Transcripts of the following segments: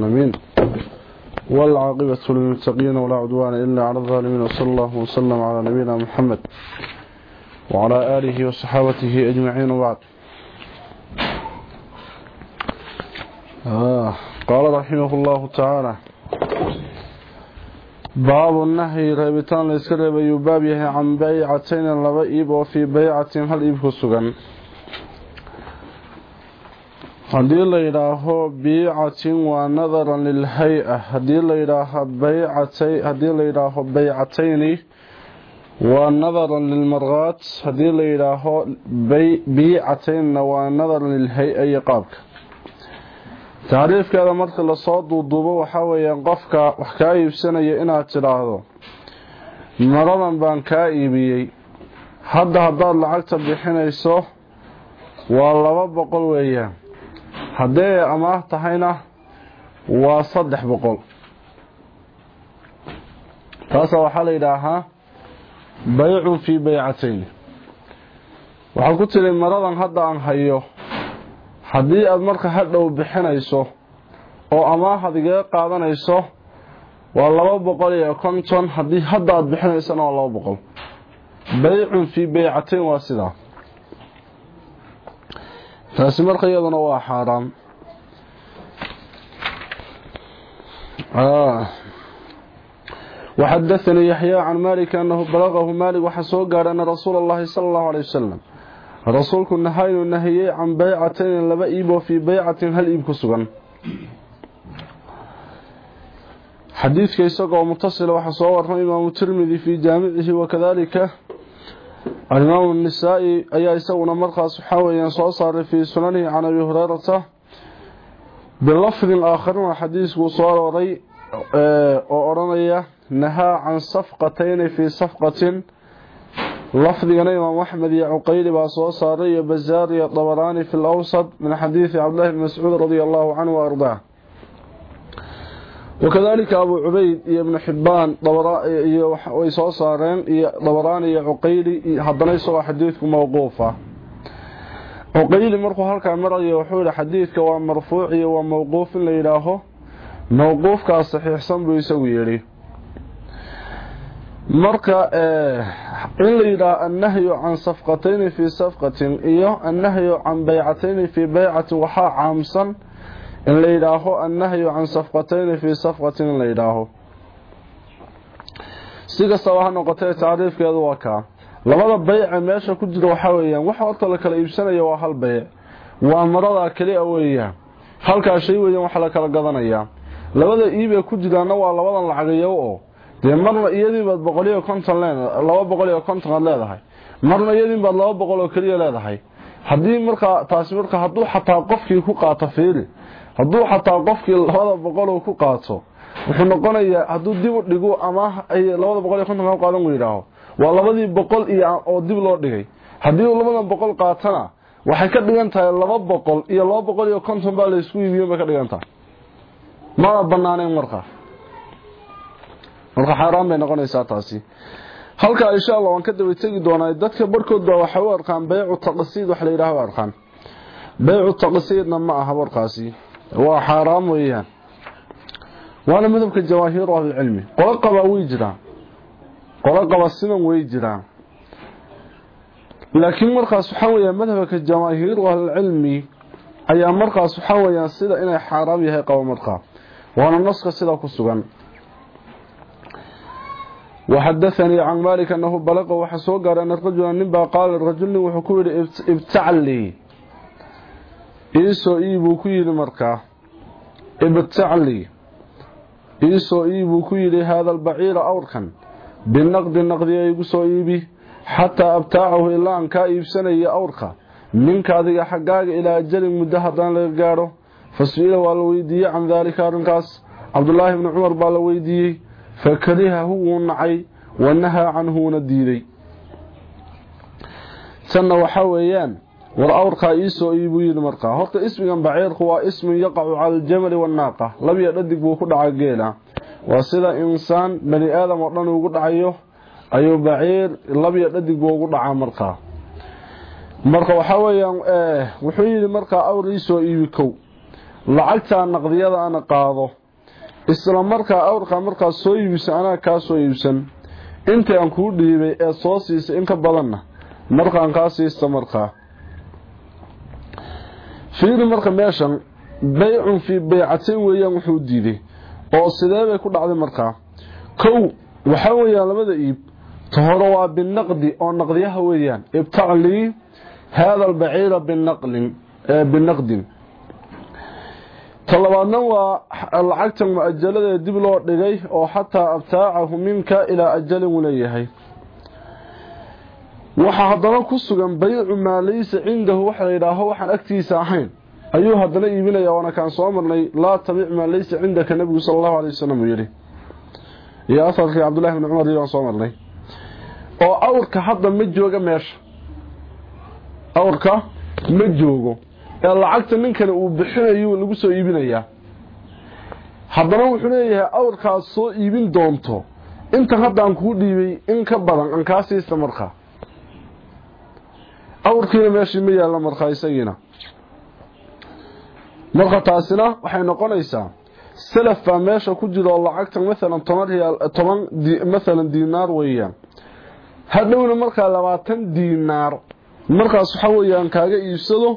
العالمين والعاقبة للمتقين ولا عدوان إلا على الظالمين وصلى الله وسلم على نبينا محمد وعلى آله وصحابته أجمعين وبعد. آه قال رحمه الله تعالى باب النهي ريبتان ليسكرب يبابيه عن بيعتين لبئيب وفي بيعة هل إبه haddii la yidhaaho biicatin waa nadaran lilhay-a haddii la yidhaaho baycatay haddii la yidhaaho baycatayni waa nadaran lilmarqaat haddii la yidhaaho biicataynna waa nadaran lilhay-a iyo qaabka. Tacriifkeeda marka la soo duuduubo waxaa weeyaan qofka wax kaa iibsanaya inaad tidhaahdo maradan baan kaa iibiyey. Hadda haddaad lacagta bixinayso waa laba boqol weeyaan haddee amaah tahayna waa saddex boqol. Taasa waxaa la yidhaahaa baycun fii baycatayn waxaa ku tiri maradan hadda aan hayo haddii aad marka hadhow bixinayso oo amaah adigaga qaadanayso waa laba boqol iyo konton. Haddii hadda aad bixinaysana waa laba boqol. Baycun fii baycatayn waa sidaa taasi marka iyaduna waa xaaraam وحدثني يحيى عن مالك أنه بلغه مالك وحسوه قال أن رسول الله صلى الله عليه وسلم رسولك النهاين النهي عن بيعتين لبئيب وفي بيعة هل إيبك سغن حديث كيساق ومتصل وحسوه إمام الترمذي في جامعه وكذلك الإمام النسائي أي يسونا مرقى صحاويا صار في سننه عن أبي هريرة. باللفظ الآخر حديث وصار وري أورانيا نهى عن صفقتين في صفقة. لفظ إمام أحمد يعقيل بأسوى صاري بزاري الطبراني في الأوسط من حديث عبد الله بن مسعود رضي الله عنه وأرضاه. وكذلك أبو عبيد ابن حبان ويسو صارين طبراني عقيلي حضنا يسوى حديثك موقوفة. عقيلي مرخو هلكا مرأي وحول حديثك ومرفوع وموقوف لإلهه. موقوفك الصحيح صنبو يسوي يلي marka in la yidhaah annahyu can safqatayni fii safqatin iyo annahyu can baycatayni fii baycati waxaa caamsan in la yidhaaho annahyu can safqatayni fii safqatin in la yidhaaho. Si kastaba ha noqotee tacriifkeedu waa kaa. Labada beyce meesha ku jira waxaa weeyaan waxa horta la kala iibsanaya waa hal beyc waa maradaa keliya weeyaan halkaa shay weeyaan waxa la kala gadanayaa labada iib ee ku jiraana waa labadan lacagayo oo. Dee marna iyadiinbaad boqoliyo konton laba boqol konton aad leedahay. Marna iyadiinbaad laba boqol oo keliya leedahay. Haddii markaa taasi marka hadduu xataa qofkii ku qaato fiili hadduu xataa qofkii labada boqol ku qaato wuxuu noqonayaa hadduu dib u dhigo ama labada boqol iyo qaadan uu yidhaaho waa labadii boqol iyo oo dib loo dhigay. Haddii uu boqol qaatana waxay ka dhigan tahay laba boqol iyo laba boqol iyo konton baa laysku iibiyen bay ka dhigan tahay. Mana markaa. Marka xaaraan bay noqonaysaa taasi. Halkaa insha allah waan ka daba tegi doonaa dadka barhkood baa waxay arkaan baycu taqsiid wax la yidhaha u arkaan. Baycu taqsiidna ma aha warkaasi waa xaaraam weeyaan waana madhabka jamaahiiru ahlicilmi qolo qaba way jiraan qolo qaba sidan way jiraan laakiin markaas waxaa weeyaan madhabka jamaahiiru ahlicilmi ayaa markaas waxaa weeyaan sida inay xaaraam yahay qaba markaa waana naska sidaa ku sugan وحدثني عن مالك أنه بلغ وحسو قال أن الرجل نبا قال الرجل iisoo iibuu ku yidhi markaa ibtaclii iisoo iibuu ku yidhi haada albaciira awrkan binaqdi naqdiga igu soo iibi xataa abtaacahu ilaa aan kaa iibsanaya awrka. Minka adiga xaggaaga ilaa ajalin muddo haddaan laga gaadho fasu'ila waa la weydiiyey can daalika arrinkaas. Cabdulaahi bni cumar baa la weydiiyey fakarihahu wuu nacay wa nahaa canhu wuuna war awrkaa iisoo iibuu yidhi markaa. Horta ismigan baciirku waa ismun yaqacu cala aljamali wannaaqa labiyo dhadig buu ku dhaca geela. Waa sida insaan bani aadam oo dhan ugu dhacayo ayuu baciir labiyo dhadig buu ugu dhacaa markaa. Marka waxaa weeyaan wuxuu yidhi markaa awr iisoo iibi kow. Lacagtaa naqdiyada ana qaado. Isla markaa awrkaa markaa soo iibisa anaa kaa soo iibsan. Intii aan kuu dhiibay ee soo siisay in ka badanna markaan kaa siista markaa fiiri marka meeshan baycun fii baycatain weeyaan wuxuu diiday oo sidee bay ku dhacday markaa kow waxaa weeyaan labada iib. Ta hore waa binaqdi oo naqdiyaha weeyaan. Ibtac lii haada albaciira binaqdin. Ta labaadna waa lacagta mu'ajalada dib loo dhigay oo xataa abtaacahu minka ilaa ajalin uu waxaa haddana ku sugan baycu maa laysa cindahu waxa la yidhaaho waxaan agtiisa ahayn. Ayuu haddana iibinaya waana kaan soo marnay laa tabic maa laysa cindaka nebigu sala allahu alay wasalam uu yidhi. Iyo afarkii cabdullahi bni cumar iyo aan soo marnay. Oo awrka hadda ma jooga meesha. Awrka ma joogo. Ee lacagta ninkani uu bixinayo lagu soo iibinayaa. Haddana wuxuu leeyahay awrkaad soo iibin doonto. Intan haddaan kuu dhiibay in ka badan aan kaa siista markaa awrkiina meeshii ma yaalla markaa isagiina marka taasina waxay noqonaysaa salaf baa meesha ku jira oo lacagta maalan toban riyaal toban maalan diinaar weeyaan. Hadhowna markaa labaatan diinaar. Markaas waxa weeyaan kaaga iibsado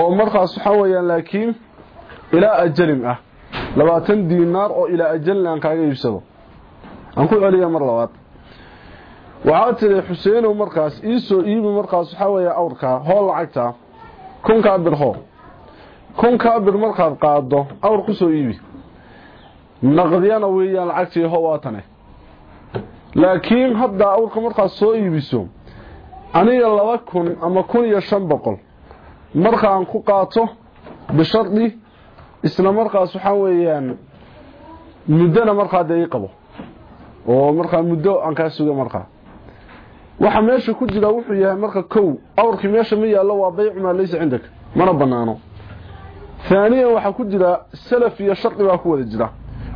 oo markaas waxaa weeyaan laakiin ilaa ajalin ah. Labaatan diinaar oo ilaa ajalin aan kaaga iibsado. Aan ku celiya mar labaad waxaa tiri xuseenow markaas iisoo iibi markaas waxaa weeya awrkaa hool lacagta kunkaa bir hoo kunkaa bir markaad qaado awr ku soo iibi. Naqdiyana weeyaan lacagtii ho waatane. Laakiin hadda awrka markaad soo iibiso aniga laba kun ama kun iyo shan boqol markaan ku qaato bishardi isla markaas waxaa weeyaan muddona markaa dee ii qabo oo markaa muddo aan kaa suga markaa waxa meesha ku jira wuxuu yahay marka kow. Awrkii meesha ma yaallo waa baycu maa laysa cindaka mana banaano haaniyan waxaa ku jira salaf iyo shardi baa ku wada jira.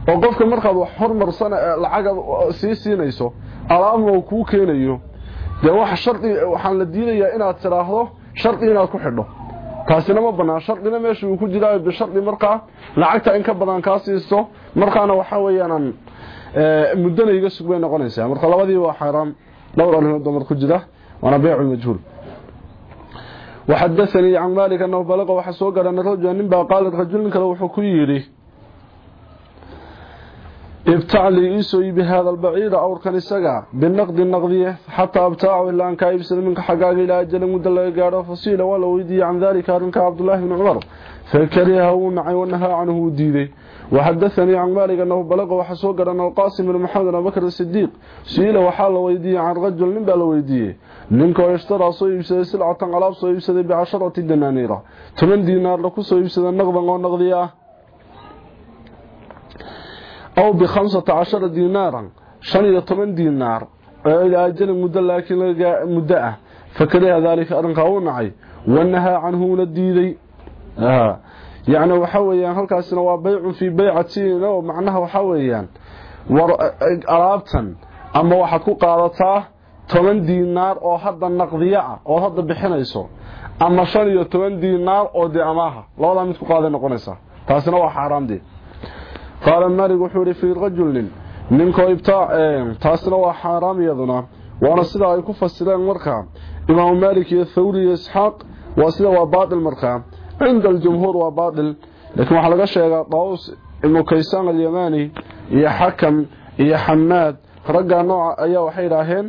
Oo qofka markaad wax hormarsan lacaga sii siinayso alaabna uu kuu keenayo dee shardi waxaan la diidayaa inaad tiraahdo shardi inaad ku xidho. Taasina ma banaan shardina meesha uu ku jiraa bishardi markaa lacagta in ka badan kaa siisto markaana waxaa weeyaan muddana iga sug bay noqonaysaa. Marka labadii waa xaaraam dhowr arrimood dumar ku jira waana beecu majhuul وحدثني عن مالك أنه بلغ وحسوق أن رجل نبا قال رجل كله وحكيري ابتع لي إيسوي بهذا البعير أو كان السقع بالنقد النقدية حتى ابتاعه إلا أن كايب منك حقاق إلى أجل مدل قارة فصيلة ولو يدي عن ذلك أرنك عبد الله بن عمر فكرهه ونعي ونهى عنه ديدي وحدثني عن مالك أنه بلغ وحسو قرن القاسم بن محمد بن بكر الصديق سئل وحال ويدي عن رجل من بلا ويدي نينكو يشترى سو سلعة قلاب سو يبسد بعشرة دنانير. تمن دينار لكو سو يبسد نقضا ونقضي أو بخمسة عشر دينارا. شن إلى تمن دينار؟ إلى أجل مدة لكن مدة. فكره ذلك أرنقاون عي ونهى عنه للديدي آه. Yacni waxaa weeyaan halkaasina waa baycun fii baycatin oo macnaha waxaa weeyaan war alaabtan ama waxaad ku qaadataa toban diinaar oo hadda naqdiya ah oo hadda bixinayso ama shan iyo toban diinaar oo dee amaaha labadaa mid ku qaaday noqonaysaa taasina waa xaaraamdee qaala maalik wuxuu yihi fii rajulin ninkoo ibtaac taasina waa xaaraam iyaduna waana sida ay ku fasireen markaa imaamu maalik iyo thawri isxaaq waa sida waa baatil markaa aljumhuur waa baatil laakiin waxaa laga sheegaa daawus ibnu kaysaan alyamani iyo xakam iyo xamaad raggaa nooca ayaa waxay yidhaaheen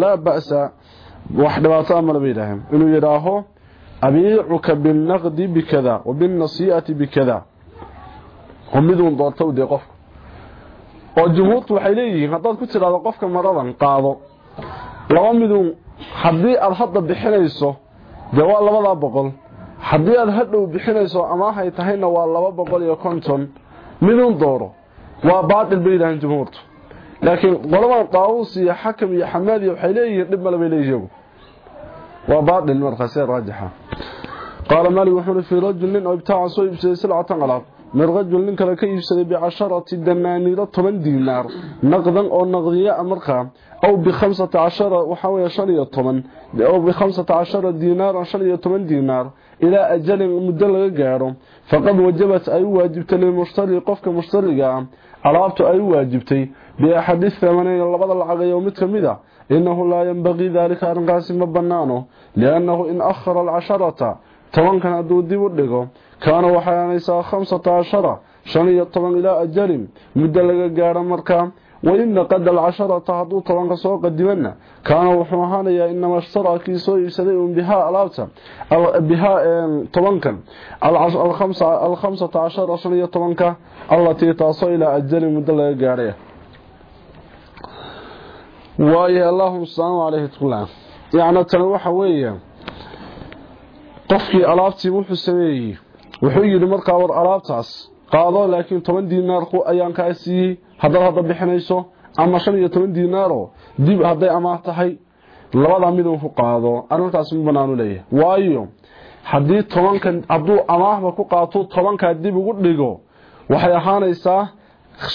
laa ba'sa wax dhibaato bay yidhaaheen inuu yidhaaho abiicuka binnaqdi bikada wa binnasii'ati bikada. Oo miduun doorta dee qofka. Oo jumhuurtu waxay leeyihiin haddaad ku tidhaahdo qofka maradan qaado. Laba miduun haddii aad hadda bixinayso dee waa labadaa boqol haddii aad hadhow bixinayso amaahay tahayna waa laba boqol iyo konton miduun dooro waa baatil bay yidhaaheen jumhuurtu laakiin qoladan daawuus iyo xakam iyo xamaad iyo waxay leeyihiin dhib male bay leeyihiin waa baatil markaas raajixa qaala maalik wuxuu fi rajul nin oo ibtaaca soo iibsaday silcatan alaab min rajul nin kale ka iibsaday bicasharati danaaniiro toban diinaar naqdan oo naqdiya markaa waxaa weeye shan iyo toban aw bikhamsata cashara diinaaran shan iyo toban diinaar ilaa ajalin muddo laga gaadho. Faqad wajabat ay u waajibtay lilmushtari qofka mushtariga ah. Alaabtu ay u waajibtay biaxadi thamanayn labada lacagayo mid ka mid a inahu laa yanbaqii daalika arrinkaasi ma bannaano liannahu in akhara alcasharata tobankan hadduu dib u dhigo kaana waxay aanaysaa khamsata cashara shan iyo toban ilaa ajalin muddo laga gaadho markaa wain naqada alcasharata hadduu tobanka soo qadimana kaana wuxuu ahaanayaa inama ishtara kii soo iibsaday un bihaa alaabta bihaa tobankan alkhamsata cashara shan iyo tobanka allatii taasoo ilaa ajalin muddo laga gaadhay waayahay allahuma asalaamu caleyhi tula yacni tani waxa weeye qofkii alaabtii wuxuu sameeyey qaado laakiin toban diinaar ayaan kaa siiyey haddaad hadda bixinayso ama shan iyo toban diinaaro dib hadday amaah tahay labada midun ku qaado. Arrintaas ma banaanu leeyahay. Waayo haddii tobankan hadduu amaahba ku qaato tobankaa dib ugu dhigo waxay ahaanaysaa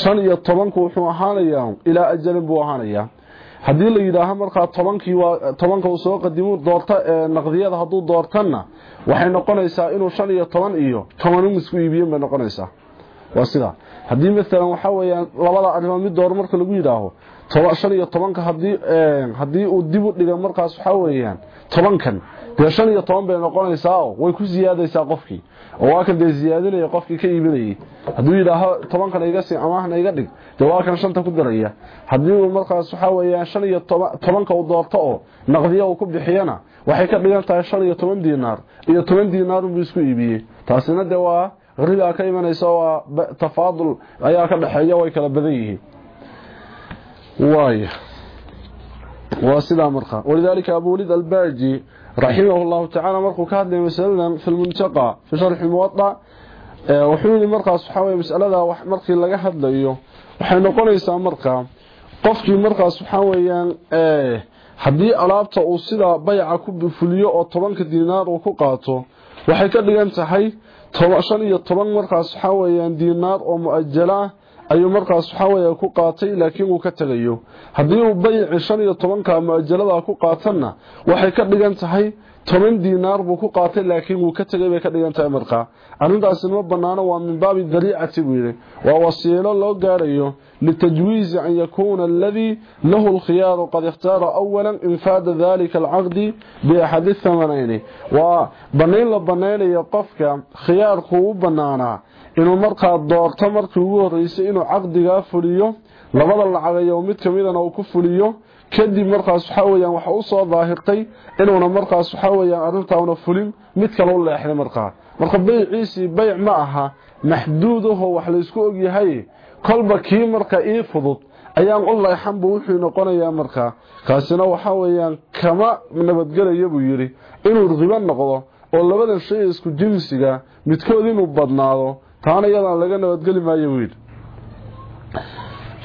shan iyo tobanku wuxuu ahaanayaa ilaa ajalin buu ahaanayaa. Haddii la yidhaaho markaa tobankii waa tobanka uu soo qadimu doorta naqdiyada hadduu doortana waxay noqonaysaa inuu shan iyo toban iyo tobanin isku iibiyen bay noqonaysaa waa sidaa haddii maalan waxaa weyaan labada arrimood mid door marka lagu yidhaaho shan iyo tobanka haddii haddii uu dib u dhiga markaas waxaa weeyaan tobankan dee shan iyo toban bay noqonaysaa way ku siyaadaysaa qofkii. Oo waa kan dee siyaadinaya qofkii ka iibinayay. Hadduu yidhaaho tobankan iga sii amaahna iga dhig dee waa kan shanta ku daraya. Haddii uu markaas waxaa weyaan shan iyo tobanka uu doorto oo naqdiya uu ku bixiyana waxay ka dhigan tahay shan iyo toban diinaar iyo toban diinaarunbuu isku iibiyey. Taasina dee waa ribaa ka imanaysa waa tafaadul ayaa ka dhexeeya way kala badan yihiin. Waay waa sidaa markaa walidaalika abulid albaaji raximah llahu tacaala markuu ka hadlaya masaladan fi lmuntaqa fi sharxi muwada wuxuu yidhi markaas waxaa wey masalada markii laga hadlayo waxay noqonaysaa markaa qofkii markaas waxaa weeyaan haddii alaabta uu sidaa bayca ku fuliyo oo tobanka diinaar ku qaato waxay ka dhigan tahay shan iyo toban markaas waxaa weyaan diinaar oo mu'ajala ayuu markaas waxaa weya ku qaatay laakiin uu ka tegayo. Haddii uu bayci shan iyo tobanka mu'ajalada ku qaatana waxay ka dhigan tahay toban diinaar buu ku qaatay laakiin wuu ka tegay bay ka dhigan tahay markaa. Arrintaasi ma banaano waa min baabi dariicati buu yidhi. Waa wasiilo loo gaarayo aladii lahu lkhiyaaru qad ikhtaara awala infaada dalika alcaqdi biaxadi thamanayni waa banayn la banaynayo qofka khiyaarku u banaanaa inuu markaa doorto markii ugu horeysay inuu caqdigaa fuliyo labada lacagayo mid kamidana uu ku fuliyo kadib markaas waxaa weyaan waxa u soo daahirtay inuuna markaas waxaa weyaan arrintauna fulin mid kale u leexday markaa marka bayciisii bayc ma aha maxduudahoo wax laysku ogyahay kolba kii marka ii fudud ayaan u leexan buu wuxuu noqonayaa markaa kaasina waxaa weyaan kama nabadgelaya buu yidhi inuu ribo noqdo oo labadan shay isku jinsiga midkood inuu badnaado taana iyadaan laga nabadgeli maayo buu yidhi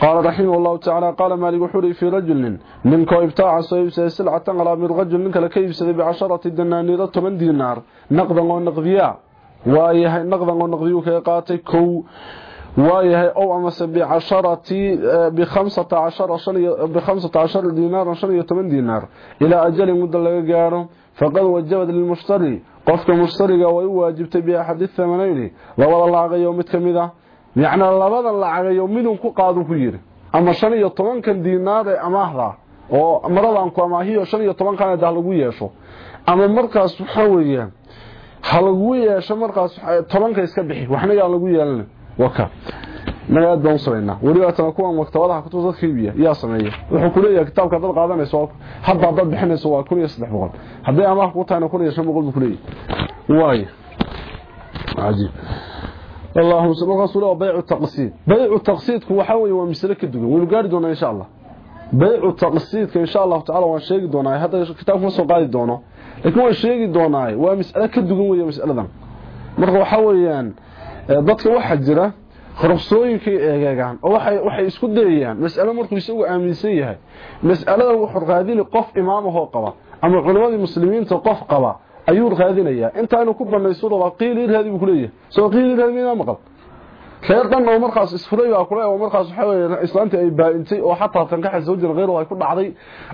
قال رحمه الله تعالى قال مالك وحوري في رجل منكو ابتاع سيبسي سلعة على من رجل منك لكيبسي بعشرة دنانيرة من دينار نقضا ونقضيا وايهي نقضا ونقضيو كيقاتي كو waayahay ow amase bicasharati eh, bikhamsata cashara bikhamsata cashara diinaaran shan iyo toban diinaar ilaa ajalin mudda laga gaadho faqad wajabad lilmushtari qofka mushtariga way u waajibtay biaxadi thamanayni. Labada lacagayo mid ka mid ah. a macnaa labada lacagayo midun ku qaadu ku yidhi. Ama shan iyo tobankan diinaar ee oo maradaanku amaahiyo shan iyo tobankan da lagu yeesho. Ama markaas waxa weeyaan halagu yeesho markaas eh, tobanka iska bixi waxnagaan lagu yeelana waka naga aad baan u samaynaa weliba tana kuwan maktabadaha kutubta dadka iibiya yaa sameeya wuxuu ku leeyahay kitaabka dad qaadanayso hadda dad bixinayso waa 1300 hadday amaah ku tahayna 1500 buu ku leeyahay waay عجيب اللهم صل على رسول الله بيع التقسيط بيع التقسيط waxa weey waa misale ka dugan wuu gaari doonaa insha Allah bay'u taqsiidka insha Allah ta'ala waan sheegi doonaa hadda kitaabku soo qaadi doono laakiin waan sheegi doonaa waa misale ka dugan weey mas'aladan marka waxa weeyaan dadka waxa jira kharafsooyinka eegagaan oo waxay waxay isku dayayaan mas'ala markuu isagu aaminsan yahay mas'aladan wuxuu qaadin qof imaam oo qaba ama culimada muslimiinta qof qaba ayuu raadinayaa inta inuu ku banayso waa qiil irhaadi buu kuleeyahay soo qiil irhaadi ma reer dhan oo markaas isfuray baa kule oo markaas waxa weeye islaantii ay baa'intay oo xataa tan ka xasawjin qeyr ay ku dhacday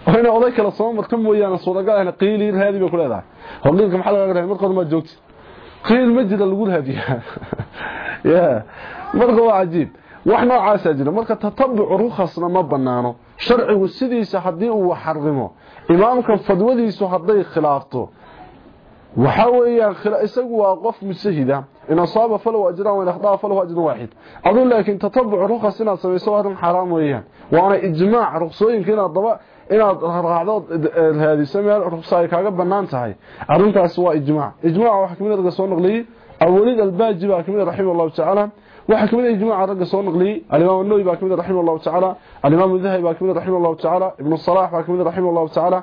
oo inay oday kala soo marka mooyaan suuragal ah qiiliin haadi bay ku leedahay hordinka maxaa laga rahay markood ma joogti qiil ma jira lagu hadiyaa ya marka waa cajiib wax noocaas jira marka tatabuc rukhasna ma banaano sharcigu sidiisa hadii uu xarimo imaamka fadwadiisu haday khilaafto waxa weeyaan isagu waa qof musahida in asaaba falaw ajran wa akhdaa falaw ajrun waahid adu laakin tatabuc rukhas ina sameeyso waa xaraam weeyaan waana ijmaac ruqsooyinka inaad daba inaad raacdo haadiso meel ruqsa ay kaaga banaan tahay arintaas waa ijmaac ijmaac waxa kamid ah soo naqliyay awlid albaaji baa kamid raximah allahu tacaala waxaa kamid ah ijmaca ragga soo naqliyey alimaam anowi baa kamid raximah allahu tacaala alimaam dahabi baa kamid raximah allahu tacaala ibnu salax baa kamid raximah allahu tacaala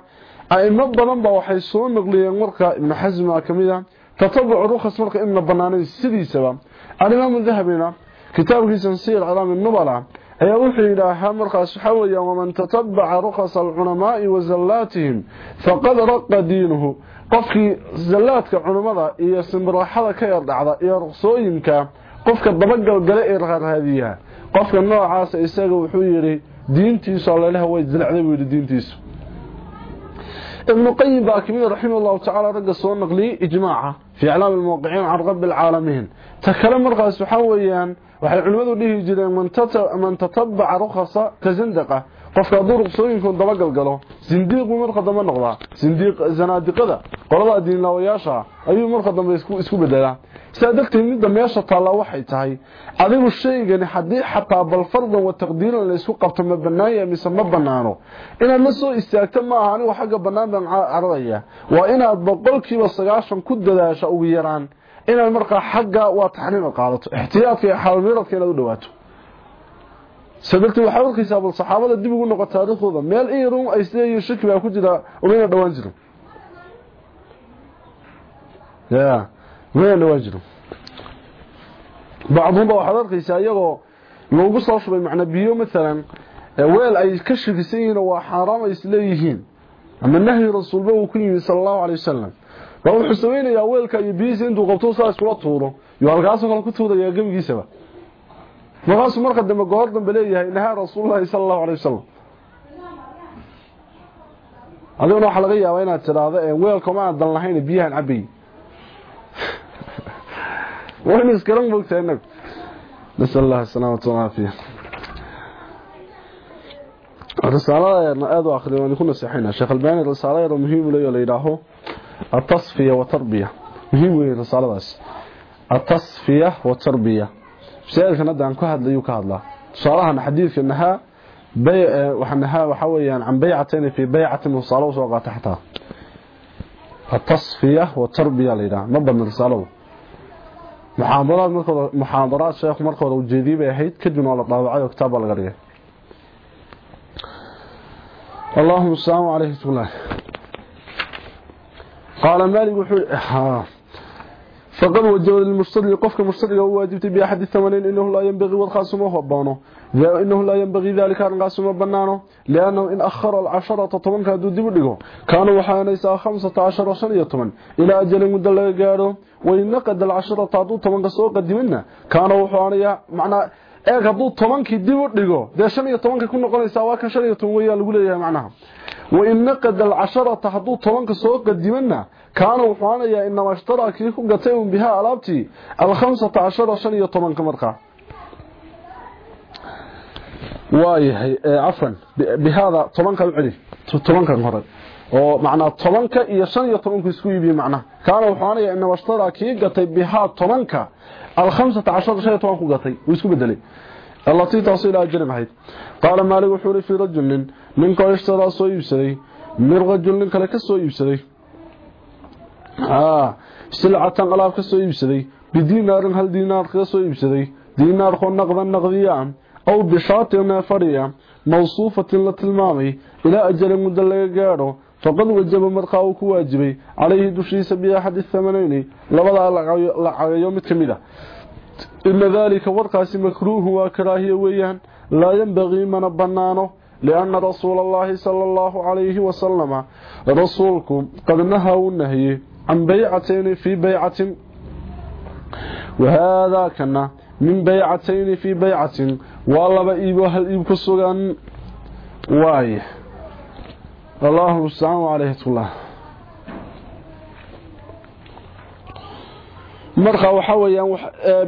aimo badan baa waxay soo naqliyeen marka ibnu xasm baa kamid ah tatabucu rukhas marka inna banaanayn sidiisaba alimaam dahabina kitaabkiisa sir calaam nubala ayaa wuxuu yidhaahaa markaas waxa weeyaan waman tatabaca rukhas alculamaai wazallaatihim faqad raqa diinuhu qofkii zallaadka culimmada iyo simbiraxada ka yar dhacda iyo ruqsooyinka qofka dabagalgale ee raaraadiya qofka noocaasa isaga wuxuu yidhi diintiisu allelaha way dilacday buu yidhi diintiisu. Ibnu qayim baa ka mid raximah llahu tacala ragga soo naqliyey ijmaaca fii iclaami almuwaqiciin can rabbi alcaalamiin ta kale markaas waxaa weeyaan waxay culimmadu dhihi jireen man tatabaca rukhasa ka zandaqa qofka hadduu ruqsooyinku dabagalgalo sindiiqu marka dambe noqdaa zanaadiqada qolada diinlaawayaasha ayuu marka dambe isku bedelaa sidaa darteed midda meesha taallaa waxay tahay adigu shaygani haddii xataa bal fardan wa taqdiiran laysku qabto ma banaanya mise ma banaano inaad la soo istaagto ma aha anigu xagga bannaan baan waa inaad boqolkiiba sagaashan ku dadaasha ugu yaraan. Inaad markaa xagga waa taxriima qaadato ixtiyaadka iyo xaalmiradka inaad u dhawaato sababta waxaa arkaysaa bal saxaabada dib ugu noqo taariikhdooda meel in yarun ay isleeyihiin shaki baa ku jira umayna dhawaan jirin ya umayna dhawaan jirin bacduhumba waxaad arkaysaa iyagoo loogu soo shubay macna biyo maalan weel ay ka shakisan yihiin waa xaaraam ay isleeyihiin ama nahyi rasuulba uu ku yimi sala allahu calay wasalam baa wuxuu samaynayaa weelka iyo biyihiisa intuu qabto saa iskula tuuro iyo halkaasoo kale ku tuurayaa gebigiisaba markaasuu marka dambe goor dambe leeyahay nahaa rasuululahi sala allahu alay wasalam adiguna waxaa laga yaabaa inaad tidhaahdo weelka ma aadan lahayn biyahan cabay waynu iskala moogtahay inagu nasal allah asalaamata walcaafiya risaalada aada u akhriya waan ku naseexayna sheekh albani risaalo yar muhiim leeyo la yidhaaho التصفية وتربية مهم وين رسالة التصفية والتربية سؤالك ندى عن كهد ليو كهد لا صراحة حديث إنها بيع وحنها وحويا عن بيعتين في بيعة وصالة وسوقع تحتها التصفية والتربية لينا نبض رسالة محاضرات مركض محاضرات شيخ مركض وجديد بيحيد كدن ولا طابعي وكتاب الغرية اللهم السلام عليكم الله قال faqad wajaba lilmustadli qofka mustadliga u waajibtay biaxadi thamaniin inahu laa yanbaqii wadkaasuma habboono inahu laa yanbaqii dalika arrinkaasuma bannaano liannahu in akhara alcasharata tobanka hadduu dib u dhigo kaana waxaa anaysaa khamsata cashara shan iyo toban ilaa ajalin muddo laga gaadho wainaqada alcasharata hadduu tobanka soo qadiminna kaana wuxuu anayaa macnaa eeg hadduu tobankii dib u dhigo dee shan iyo tobankay ku noqonaysaa waa kan shan iyo toban weyaa lagu leeyahay macnaha wainaqada alcasharata hadduu tobanka soo qadimana kaana wuxuu aanayaa inama ishtaraa kii ku gatay un bihaa alaabtii alkhamsata cashara shan iyo tobanka markaa waayahay cafan bihaada tobanka u celi tobankan hore oo macnaa tobanka iyo shan iyo tobanku isku iibiye macnaha kaana wuxuu aanayaa inama ishtaraa kii gatay bihaa tobanka alkhamsata cashara shan iyo toban ku gatay wuu isku bedelay التي تصل إلى أجل محيط قال مالك وحوري في رجل من كو اشترى سو يبسدي من رجل من كلا كسو يبسدي آه سلعة قلاب كسو يبسدي بدينار هل دينار كسو يبسدي دينار خو نقضا نقضيان أو بشاط نافرية موصوفة لتلمامي إلى أجل مدلق قارو فقد وجب مرقاو كواجبي عليه دشيس بأحد الثمنين لبدا لعغيو متكمدة إن ذلك ورقاس مكروه وكراهية ويان لا ينبغي من بنانه لأن رسول الله صلى الله عليه وسلم رسولكم قد نهوا النهي عن بيعتين في بيعة وهذا كان min baycatayni fii baycatin waa laba iibo hal iib ku sugan waay allahu mustacaan caleyhatullah marka waxa weeyaan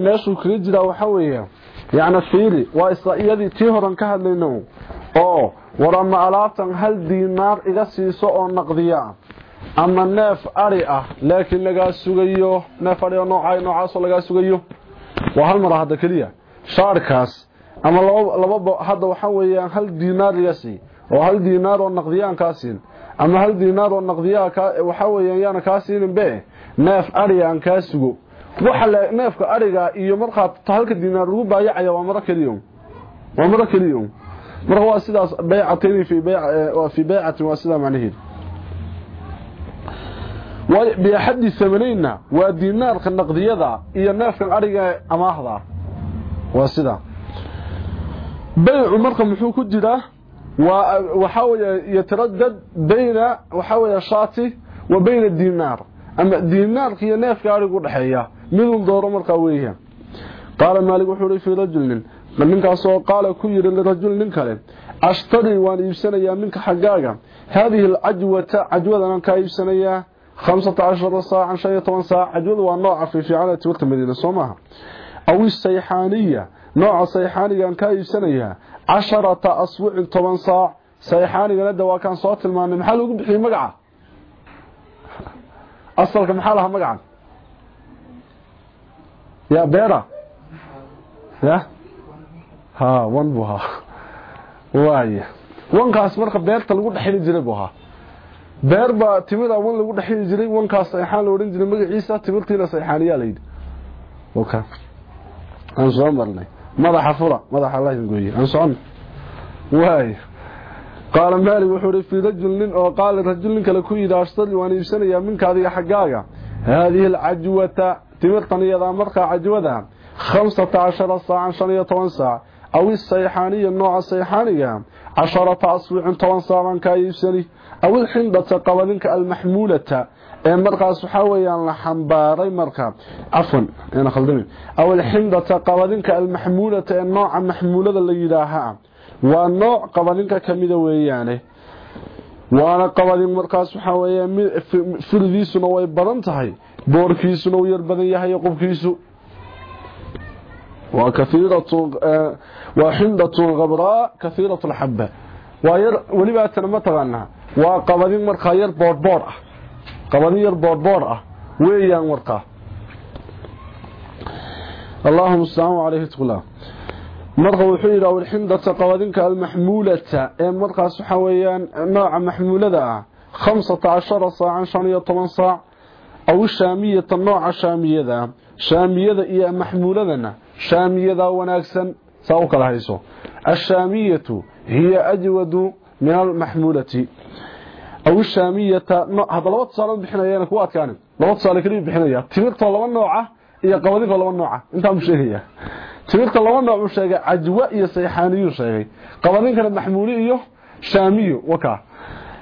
meeshuu kaga jiraa waxa weeya yacni fiiri waa isla iyadii tii horan ka hadlayno oo war ama alaabtan hal diinaar iga siiso oo naqdiya ama neef ari ah laakiin lagaa sugayo neef ari oo nooca noocaasoo lagaa sugayo waa hal mar hadda keliya. Shaarkaas ama laba hadda waxaa weeyaan hal diinaar iga oo hal diinaar oo naqdiyaan kaa siin ama hal diinaar oo naqdiyaa waxaa weeyaan yaana kaa siinin be neef ari aan kaa sugo. Waxa neefka ariga iyo markaa halka diinaar lagu baayacaya waa maro keliya waa maro keliya marka waa sidaas baycatayn fi bayc fi bay'atin waa sida macnaheedu way biyaxadi samanayna waa diinaarka naqdiyada iyo neefkan ariga amaahda. Waa sida. Baycu marka muxuu ku jiraa waxa weeye yataraddad bayna waxa weeye shaati wa bayna diinaar ama diinaarka iyo neefka arigu dhaxeeya midun dooro markaa weeyaan qaala maalik wuxuu yidhi fii rajulin ninkaasoo qaala ku yidhi lirajul nin kale ashtari waan iibsanayaa minka xaggaaga. Haadihi alcajwata cajwadanaan kaa iibsanayaa khamsata cashara saacan shan iyo toban saac cajwadu waa nooca fiifiicana timirta madiina soo maaha aw isayxaaniya nooca sayxaanigaan kaa iibsanayaa casharata aswicin toban saac sayxaanigana de waa kaan soo tilmaanay maxaa lagu bixiyey magaca asalka maxaa lahaa magacan ya beera ya ha wan buu ahaa waaya wankaas marka beerta lagu dhexili jiray beer baa timida wan lagu dhexili jiray wankaas sayxaan la odhan jiray magaciisa timirtiina sayxaaniyaa layidhi waka aan soo marnay. Madaxa fura madaxa allah gooye. Aan socon waaya qaala maalik wuxuu ihi fii oo qaala rajul kale ku yidhi waan iibsanayaa minka adiga xaggaaga. Haadihi alcajwata. Timirtan iyadaa markaa cajwada. Khamsata cashara saacan shan iyo toban saac. Aw isayxaaniya nooca sayxaaniga. Casharata aswicin toban saac baan kaa aw ilxindata qabadinka almaxmuulata ee markaas waxaa weeyaan la xambaaray marka cafwan aw ilxindata qabadinka almaxmuulata ee nooca maxmuulada la yidhaahaa waa nooc qabadinka kamida weeyaane waana qabadin markaas waxaa weeya firdiisuna way badan tahay boorkiisuna uu yar badan yahay qubkiisu waa xindatun qabraa kahiiratu lxabba waa yar welibaatana ma taqaanaa waa qabadin markaa yar boodhboodh ah. Qabadin yar boodhboodh ah. Weeyaan markaa allahuma stacaan caleyhi tqula marka wuxuu yidhi awilxindata qabadinka almaxmuulata ee markaas waxaa weeyaan nooca maxmuulada ah khamsata cashara saacan shan iyo toban saac. Aw shaamiyata nooca shaamiyada. Shaamiyada iyo maxmuuladana shaamiyada wanaagsan saa kala hayso ashaamiyatu hiya ajwadu min almaxmuulati aw shaamiyata hadda laba tusaale bixinayana kuwa adkaanin laba tusaale kaliya bixinaya timirtoo laba nooca iyo qabadinkoo laba nooca intaa mu sheegaya timirta laba nooc uu sheegay cajwa iyo sayxaaniyu sheegay qabadinkana maxmuuli iyo shaamiyo waka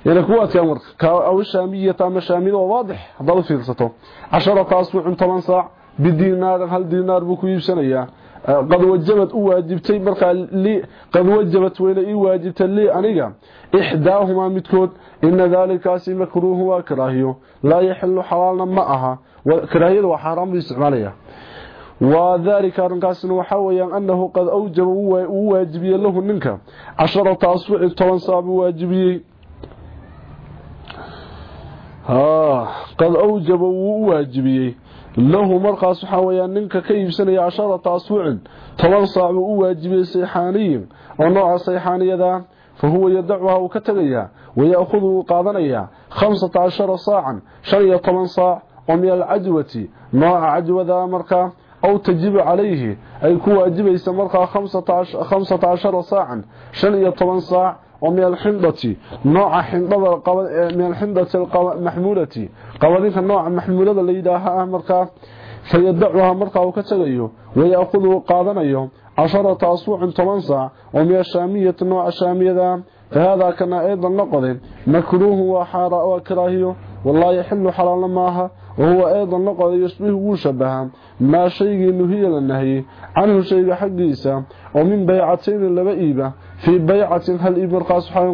yana kuwaas ka marka aw shaamiyata ama shaamida waadix hadaba fiirsato 10 taasbuuc 10 saac bidiinaar hal diinaar buu ku iibsanayaa qad wajabad u waajibtay markaa qad wajabat weyna ii waajibta lii aniga. Ixdaahumaa midkood ina daalikaasi makruuhu waa karaahiyo laa yaxilu xalaalna ma aha. Karaahiyada waa xaaraan buu isticmaalaya. Waa daalika arrinkaasina waxaa weeyaan annahu qad awjaba uu waajibiyey lahu ninka. Casharata asbuuci toban saabuu waajibiyey. Qad awjaba wuu waajibiyey. أصبع طبعا صعب واجبية ها قد أوجب واجبية له مرقص حاويا منك كيف سنة عشرة أصبع طبعا صعب واجبية سيحاني ونوع سيحاني ذا فهو يدعوها وكتغيها ويأخذه قاضنيا خمسة عشر صاعا شرية طبعا صاع ومن العجوة نوع عجوة مرقى أو تجب عليه أي كو واجبيس مرقى خمسة عشر, خمسة عشر ساعا شن طبعا صاع ومن الحنضة نوع حنضة القو... من الحنضة المحمولة. قوادينك نوع محمولة ليداها مركا فيدعوها مركا وكتغيو ويأخذه قادنيو عشرة أسوع تمنصع ومن الشامية نوع الشامية ذا. فهذا كان أيضا نقض. مكروه وحاراء وكراهيه والله يحل حلال معها وهو أيضا نقض يشبه وشبه. ما شيء نهي للنهي. عنه شيء حقيسة ومن بيعتين لبئيبة.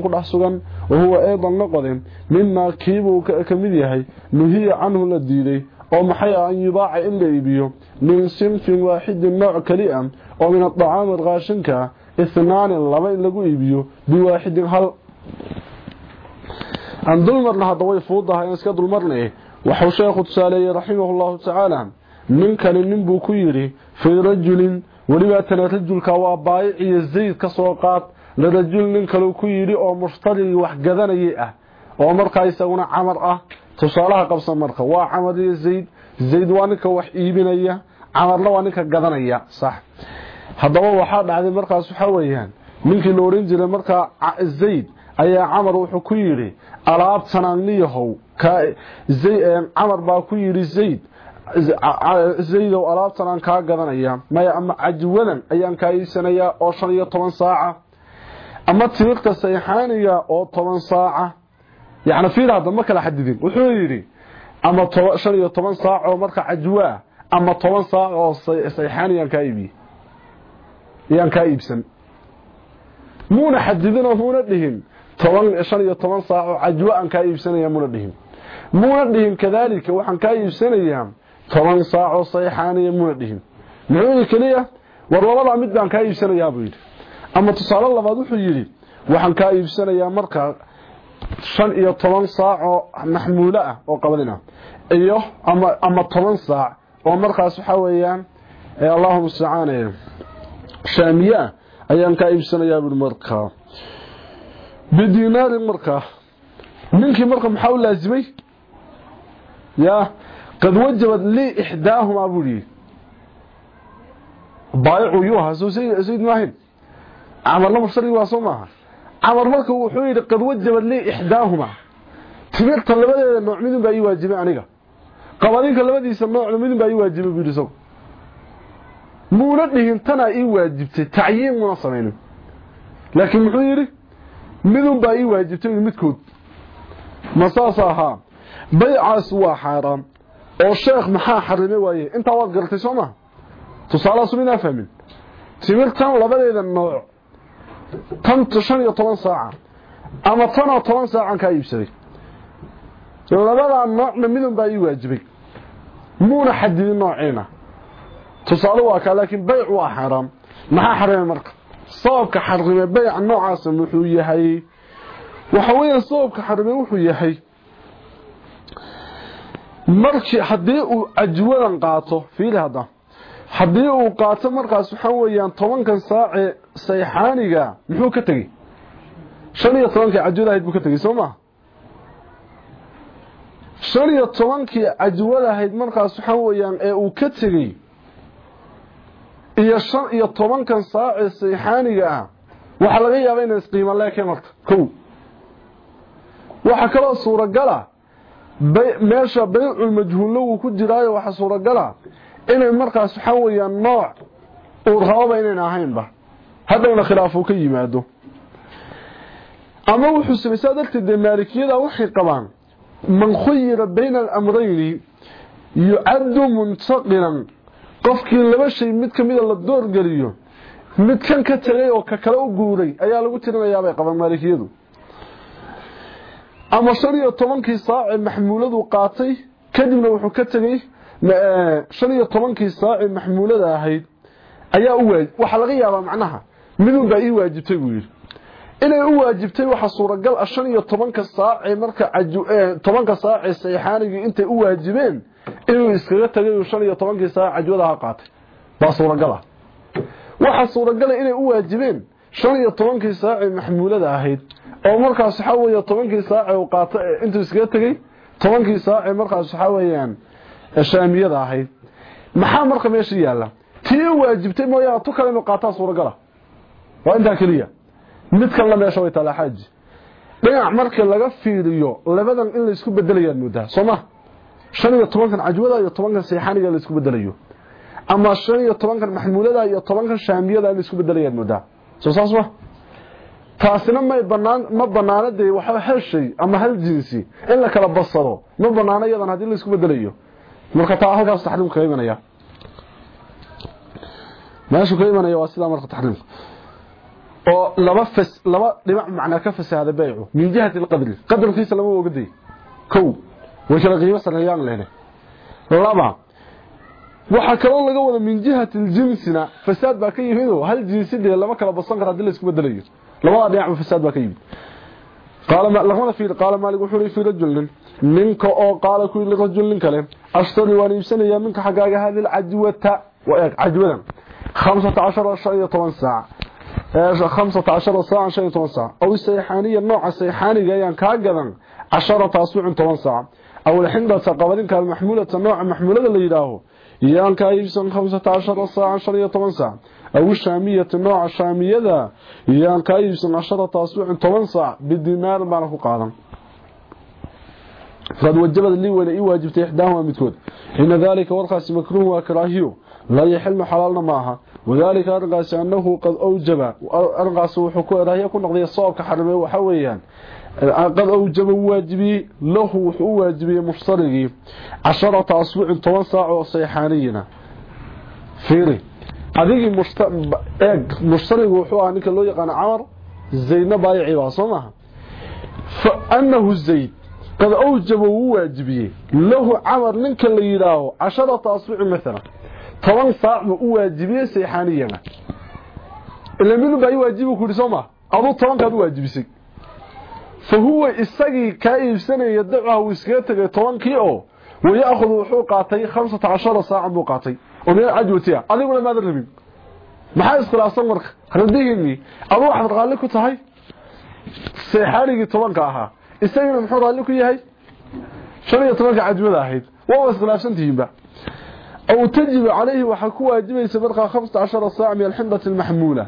Ku dhex sugan wahuwa eedan noqode mimaa kiibuu ka mid yahay nuhiya canhu la diiday oo maxay ah an yubaaca in la iibiyo min sinfin waaxidin nooc keli a oo min adacaami raashinka ihnaani laba in lagu iibiyo biwaaxidin hal aan dulmarna hadda way fuudahay in iska dulmarnay waxuu sheekhu tusaaleeyey raximahullahu tacaala ninkani nin buu ku yidhi fii rajulin welibaatana rajulka waa baayic iyo zayd ka soo qaad. Lirajul nin kaleu ku yidhi oo mushtarigii wax gadanayay ah oo markaa isaguna camar ah. Tusaalaha qabsan marka waa camar iyo zayd. Zayd waa ninka wax iibinaya camarna waa ninka gadanaya. Sax. Haddaba waxaa dhacday markaas waxaa weeyaan ninkii la odhan jiray markaa zayd ayaa camar wuxuu ku yidhi alaabtan aniyahow camar baa ku yidhi zayd zaydow alaabtan aan kaa gadanaya maya ama cajwadan ayaan kaa iibsanayaa oo shan iyo toban saaca. Ama timirta sayxaaniga oo toban saaca. Yani fiir hadda ma kala xadidin. Wuxuu yidhi ama shan iyo toban saac oo marka cajwaa ama toban saac oo sayxaaniyaan kaa iibiye yaan kaa iibsan. Muuna xadidinoo muuna dhihin toban shan iyo toban aan kaa iibsanaya muuna dhihin. Muuna dhihin kadaalika waxaan kaa iibsanayaa toban saac oo sayxaaniya muuna dhihin. Muxuu yidhi keliya war labadaa mid baan kaa iibsanayaa buu yidhi. Ama tusaale labaad wuxuu yidhi waxaan kaa iibsanayaa markaa shan iyo toban saac oo maxmuulo ah oo qabadin ah iyo ama ama toban saac oo markaas waxaa weeyaan allahuma mustacaan shaamiye ah ayaan kaa iibsanayaa buui markaa bidinaarin markaa ninkii marka maxaa u laazimay? Ya qad wajabad lii ixdaahumaa buu yidhi. Baayicu yuu ahaa soo sayd maahayn camarna mushtari waa soo maaha. Camar marka wuxuu yidhi qad wajabad lii ixdaahumaa timirta labadeeda nooc midun baa ii waajibay aniga. Qabadinka labadiisa noocna midun baa ii waajibay buu yidhi isagu muuna dhihin tanaa ii waajibtay tacyiin muuna samaynin. Laakiin muxuu yidhi midun baa ii waajibtay midkood. Ma saas ahaa. Baycaas waa xaaraan oo sheekh maxaa xarimay waaye? Intaa waad garatay soo maha tusaalahaasu minaa fahmin. Timirtan labadeeda nooc tan shan iyo toban saaca ama tanoo toban saacan kaa iibsaday. Labadaa noocna midun baa ii waajibay. Muuna xadidin noociina tusaale waa kaa laakiin bayc waa xaaraam maxaa xarimay marka? Sababka xarimay bayca noocaasa wuxuu yahay? Waxa weeyaan sababka xarimay wuxuu yahay markii haddii uu ajwadan qaato fiili hadda haddii uu qaato markaas waxaa weeyaan tobankan saace sayxaaniga muxuu ka tegey? Shan iyo tobankii cajwada ahayd buu ka tegey soo maha shan iyo tobankii cajwada ahayd markaas waxaa weeyaan ee uu ka tegey iyo shan iyo tobankan saace sayxaaniga ah waxaa laga yaabaa inay isqiimo leekeen horta kow. Waxaa kaloo suuragala meesha baycul majhuullo wuu ku jiraayo waxaa suuragala inay markaas waxaa weeyaan nooc uu rababa inayn ahaynba. Haddowna khilaafuu ka yimaado. Ama wuxuu samaysaa darteed dee maalikiyada waxay qabaan man khuyira bayna alamrayni yucaddu muntaqilan qofkii laba shay mid ka la doorgeliyo mid kan ka tegay oo ka kale u guuray ayaa lagu tirinayaabay qabaan maalikiyadu ama shan iyo tobankii saace maxmuuladu qaatay kadibna wuxuu ka tegey shan iyo tobankii saace maxmuulada ahayd ayaa u waxaa laga yaabaa macnaha midun baa ii waajibtay buu yidhi. Inay u waajibtay waxa suuragal ah shan iyo tobanka saace marka tobanka saace sayxaanigii intay u waajibeen inuu iskaga tagay shan iyo tobankii saace cajwadaha qaatay. Baa suuragal ah. Waxa suuragala inay u waajibeen shan iyo tobankii saace maxmuulada ahayd oo markaas waxa weeye tobankii saace uu qaato intuu iskaga tagay tobankii saace markaas waxa weeyaan shaamiyada ahayd. Maxaa marka meesha yaalla tii waajibtay mooyaa tu kale inuu qaataa suuragala. Waa intaa keliya. Mid kalena meesha way taalaa xaaji. Dhinac markii laga fiiriyo labadan in laysku bedelayaan moodaa soo ma? Shan iyo tobankan cajwada iyo tobankan sayxaaniga laysku bedelayo. Ama shan iyo tobankan maxmuulada iyo tobankan shaamiyada in laysku bedelayaan moodaa soo saas taasina may banaan ma banaanadee waxa hal shay ama hal jinsi. In la kala basado ma banaana iyadan haddii la isku bedelayo marka taa halkaas taxriimka ka imanaya meeshu ka waa sidaa marka taxriimka oo laba fas laba dhinac macna ka fasaada baycu. Min jihati alqadri. Qadarkiisa lama ogaday. Kow way kala qiimo sareeyaan leeyahay laba waxa kale laga wada min jihati aljinsina fasaad baa ka yimid hal jinsi dee lama kala basan karo haddii la isku bedelayo labada dhinac fasaad baa ka yimid. Qaala ma lamada fiir qaala maalig wuxuu fi rajulin ninka oo qaala ku yiri rajulin kale ashtari waan iibsanayaa minka xagaaga hadil ajwata wa ajwadan 15 15 saac. Ee 15 saac 15 saac. Aw sayxaniya nooca sayxaniga ayaan ka gadan 10 taasuc 10 saac. Aw lixinda taqabadin kale maxmuulada nooca maxmuulada la yiraaho yaan ka iibsan 15 saac 15 saac. أو الشامية النوع الشامية ذا. يان كايبسن عشرة طبان ساعة بالدينار معنا قادا فقد وجبت لي ولا واجبت إحداهما متكود إن ذلك ورقاس مكروه وكراهيه لا يحل حلالنا معها وذلك أرقاس أنه قد أوجب. أرقاس وحكو إرهي يكون الصواب كحرمة وحويا قد أوجب واجبي له وحو واجبي مشترقي عشرة تاسوع طبان ساعة وصيحانينا فيري. Adigii eeg mushtarigu wuxuu ahaa ninka loo yaqaano camar zaydna baayici baa soo maaha fa annahu zayd qad awjaba wuu waajibiyey. Lahu camar ninka la yidhaaho casharata asbuuci maalan toban saac buu u waajibiyey sayxaaniyana ila midun baa i waajibi ku yidhi soo maha? Aduu tobankaad u waajibisay. Fa huwa isagii kaa iibsanaya dacaha uu iskaga tegay tobankii oo waya'khudu wuxuu qaatay khamsata cashara buu qaatay meel cajwatiya adiguna maad rabin. Maxaa iskhilaafsan marka? Radihini adu waxaad raalli ku tahay? Seexaanigii tobanka ahaa. Isagina muxuu raalli ku yahay? Shan iyo tobanka cajwada ahayd. Waa iskhilaafsantihiinba aw tajibu calayhi waxaa ku waajibaysa markaa khamsata cashara saaca min alxindati almaxmuula.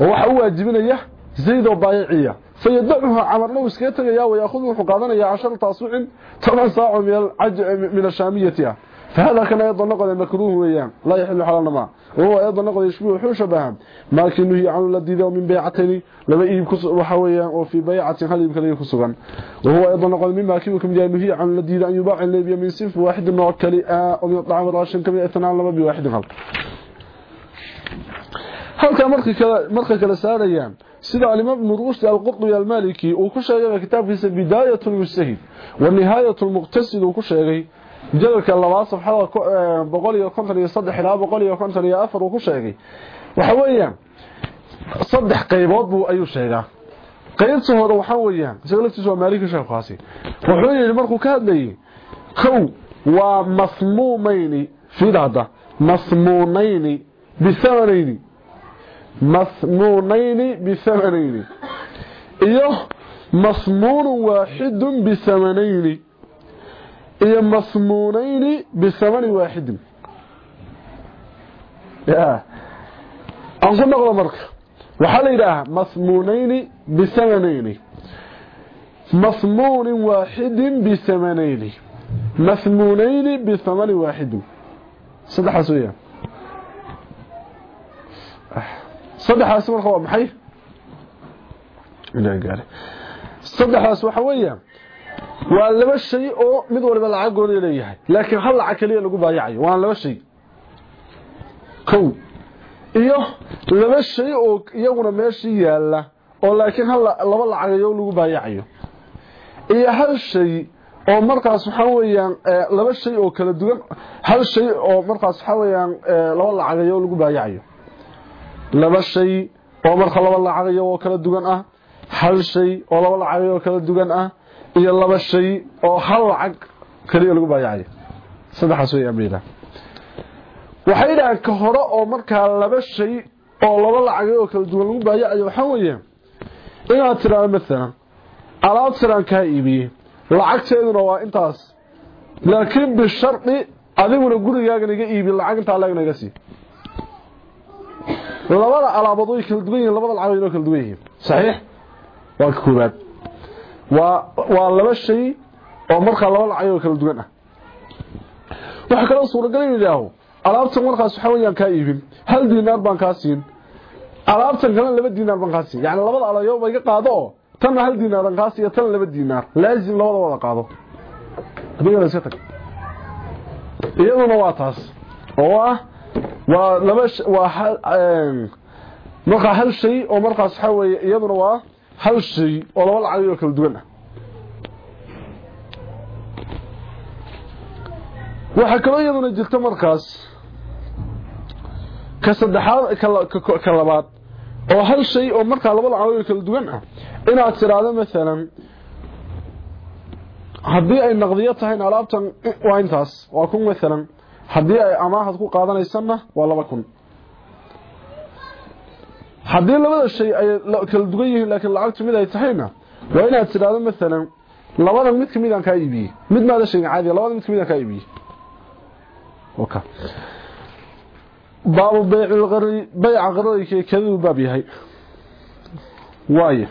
Oo waxa u waajibinaya zayd oo baayiciya. Fayadacuha camarna uu iskaga tegaya wayaahudu wuxuu qaadanaya cashara taasuucin toban saaco min ashaamiyati ah فهذا كان أيضا نقض مكروه ويان لا يحل حلالا ما وهو أيضا نقض يشبه وحو شبها ما كنه يعن لديده من بيعتين لما يجيب وحا ويان وفي بيعة هل يمكن أن يكون وهو أيضا نقض مما كيكم جانه يعن لديده أن يباع الليبي من سنف واحد نوع كلي آه، أو من طعام راشن كمي على لما بواحد غلط halka markii kala markii kala saarayaan sida alimad muruusi al-qurtubi al-maliki uu ku sheegay kitaabkiisa bidaayatul mustahid wa nihayatul muqtasid uu jadalka labaad safxada boqol iyo konton iyo saddex ilaa boqol iyo konton iyo afar uu ku sheegay. Waxa weeyaan saddex qaybood buu ayuu sheegaa. Qaybta hore waxa weeyaan isaga laftiisu waa wuxuu yidhi markuu ka hadlayay kow waa masmuumayni fiidhada masmuunayni bisamanayni masmuunayni bisamanayni iyo masmuunun waaxidun bisamanayni هي مصمونين بثمن واحد. أقول نقول مرك وحال إله مصمونين بثمنين. مصمون واحد بثمنين. مصمونين بثمن واحد. صدح سويا صدح سويا صدح سويا صدح سويا صدح waa laba shay oo mid waliba lacag gooni leeyahay laakiin hal lacag kaliya lagu baayacayo waa laba shay. Kow. Iyo laba shay oo iyaguna meeshii yaalla oo laakiin hal laba lacagayo lagu baayacayo. Iyo hal shay oo markaas waxa weeyaan laba shay oo kala duwan hal shay oo markaas waxa weeyaan laba lacagayo lagu baayacayo. Laba shay oo marka laba lacagayo oo kala duwan ah hal shay oo laba lacagayo kala duwan ah iyo laba shay oo hal lacag kaliya lagu baayacayo saddexaas way amriina waxay yidhahaan ka hore oo markaa laba shay oo laba lacagay oo kala duwan lagu baayacayo waxaa weeye inaad tiraado maalan alaab tiraan kaa iibiyey lacagteeduna waa intaas. Laakiin bishardi adiguna gurigaagan iga iibi lacag intaa leegna iga sii. Labada alaabood way kala duwan yihiin labada lacag way kala duwan yihiin. Saxiix? Waa ka waa waa laba shay oo markaa laba lacag oo kala duwan ah. Waxa kale suuragal in ilaaho alaabtan markaas waxa weeyaan ka iibin hal diinaar baan ka siin alaabtan kale laba diinaar baan ka siin. Yaani labada alayo bay ka qaado oo tan hal diinaar aan ka tan laba diinaar. Laazim labada wada qaado. Adiga la iska tag. Iyaduna waa taas oo ah waa laba waa hal marka hal shay oo markaas waxa weeye iyaduna waa hal shay oo laba lacag oo kala duwan ah. Waxa kale iyaduna jirta markaas ka saddexaad ka labaad oo hal shay oo markaa laba lacag oo kala duwan ah. Inaad tiraahdo maalan haddii ay naqdiyo tahay alaabtan waa intaas. Waa kun maalan haddii ay amaahad ku qaadanaysanna waa laba kun haddii labada shay ay kala duwan yihiin laakiin lacagtu mid ay tahayna waa inaad tidhaahdo maalan labadan mid kamid aan kaa iibiyey mid maada sheegin caadiga labada mid kamid aan kaa iibiyey baabu bayci bayca qararka kaduu baab yahay waaye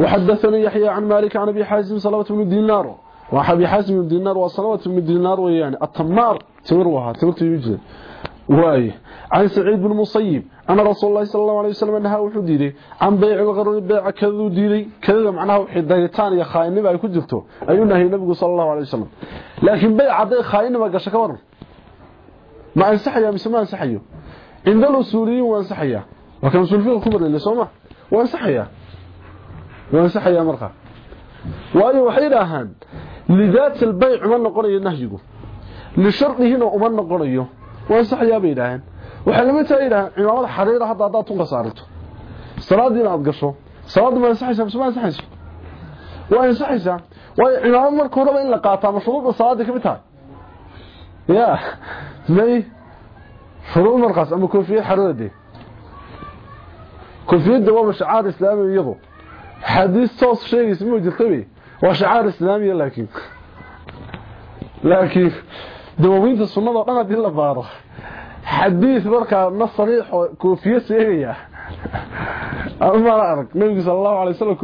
وحدثني يحيى عن مالك عن ابي حازم سلمة بن دينار وحبي حازم بن دينار وسلمة بن دينار ويعني التمار تمروها تمرت يوجد واي. عن سعيد بن مصيب أنا رسول الله صلى الله عليه وسلم انها وحو ديدي عن بيع الغرور بيع كذو ديدي كذا معناها وحي دايتان يا خاينه باي كجرتو أيو نهي نبي صلى الله عليه وسلم. لكن بيع عدي خاينه ما غشه كورن ما أنسحيا مسما أنسحيو. عند الاصوليين وأنسحيا. وكان سلفي خبر اللي سوما وأنسحيا. وأنسحيا مرقه واي وحي لهان لذات البيع ما نقريه نهيغو لشرطه انه ما نقريه. Waa ansaxaya bay dhaahan waxa lama taayida cimaamada xariira hadda hadaad tunka saarto. Salaadii aad gasho. Salaadu ma ansaxaysaa mise ma ansaxayso? Waa ansaxaysaa. Waayo cimaamad marka horeba in la qaataa mashruuda salaadii ka mid tahay? Ya. May shuruud markaas ama koofiyad xariirade koofiyadda waa shacaar islaami iyadu. Xadiis toos sheegaysa ma jirtabe waa shacaar islaamiya laakiin. Laakiin دواوينتا سنه دو دغد لا بارو حديث بركه نصريح كوفيه سيريا أمر ارك النبي صلى الله عليه وسلم